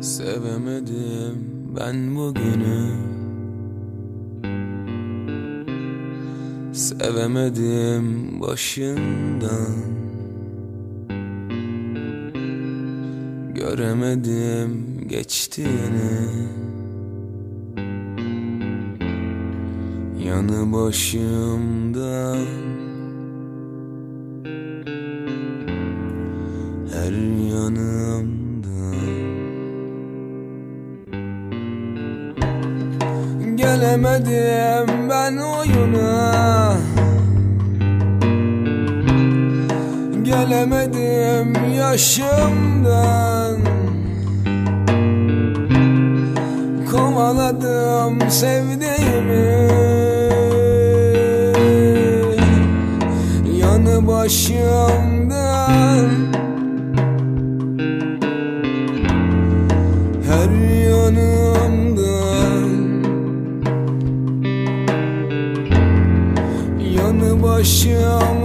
Sevemedim ben bugünü. Sevemedim başından. Göremedim geçtiğini. Yanı başımdan. Her Gelemedim ben oyuna. Gelemedim yaşımdan. Kovaladım sevdiğimi. Yanı başımdan. Her yanımdan Yanı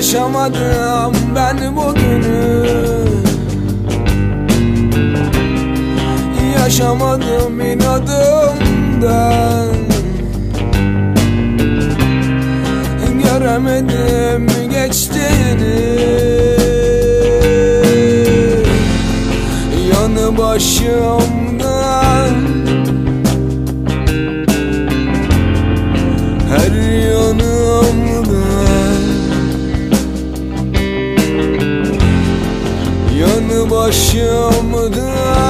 Yaşamadım ben bugünü. Yaşamadım inadımdan. Göremedim geçtiğini. Yanı başımdan. Her yanımdan Yanı